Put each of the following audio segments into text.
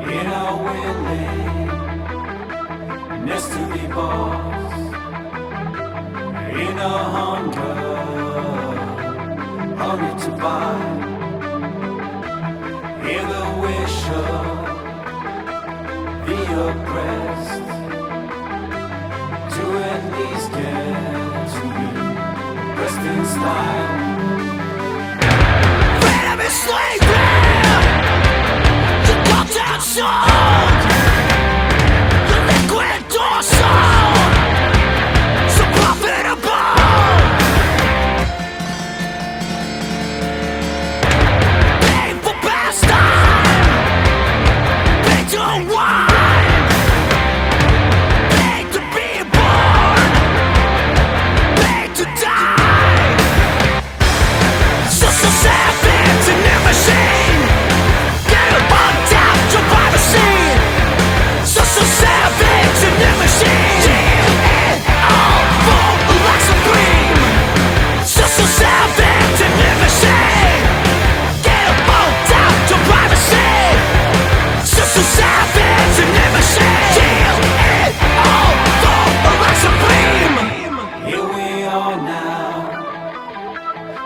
In our willing nest to boss. In our hunger, to buy. Hear the wish of the oppressed. To at least get to be pressed in style. Freedom is slavery. Got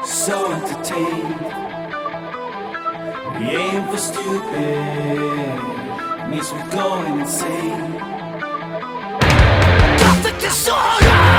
so entertained. We aim for stupid, means we're going insane. Gothic disorder.